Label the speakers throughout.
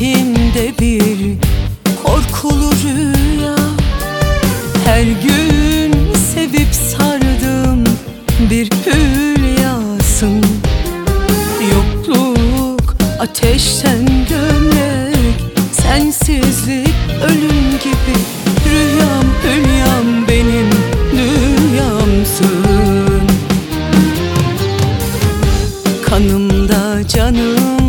Speaker 1: içimde bir korkulu rüya. Her gün sevip sardım bir hülyasın. Yokluk ateşten gömlek Sensizlik ölüm gibi. Rüyam hülyam benim dünyamsın. Kanımda canım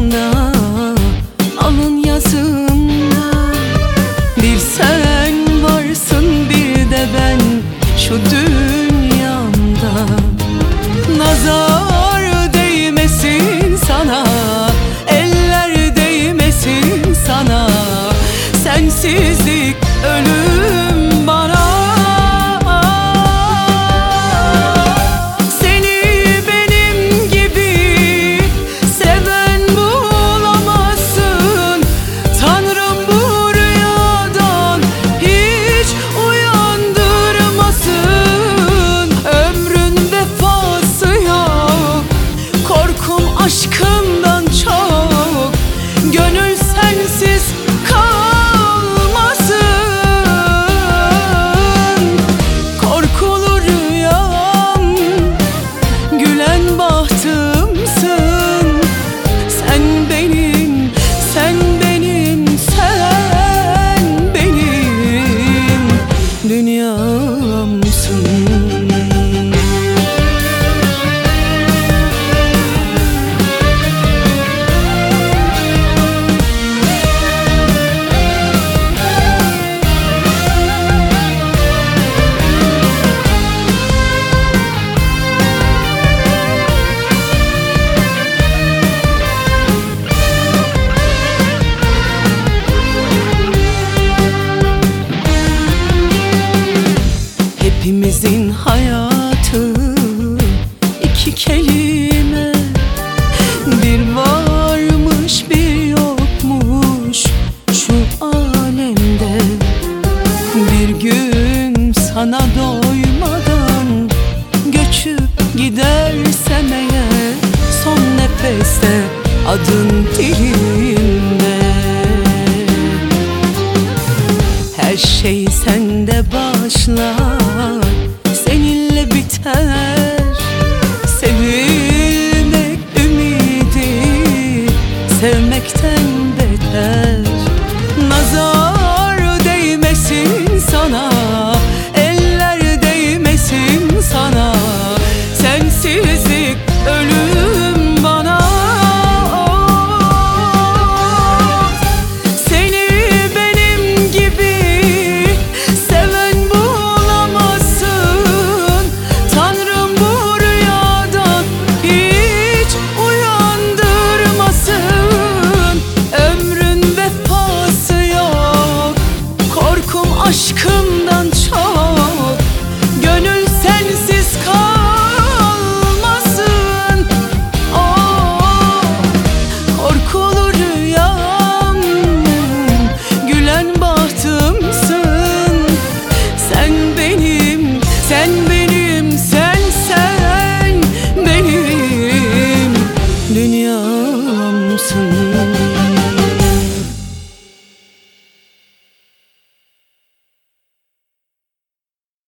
Speaker 1: dünya. sen de başlar Seninle biter. Sevilmek ümidi. Sevmekten aşkımdan çok Gönül sensiz kalmasın. Oh, Korkulu rüyam Gülen bahtımsın. Sen benim, sen benim, sen sen benim Dünyamsın.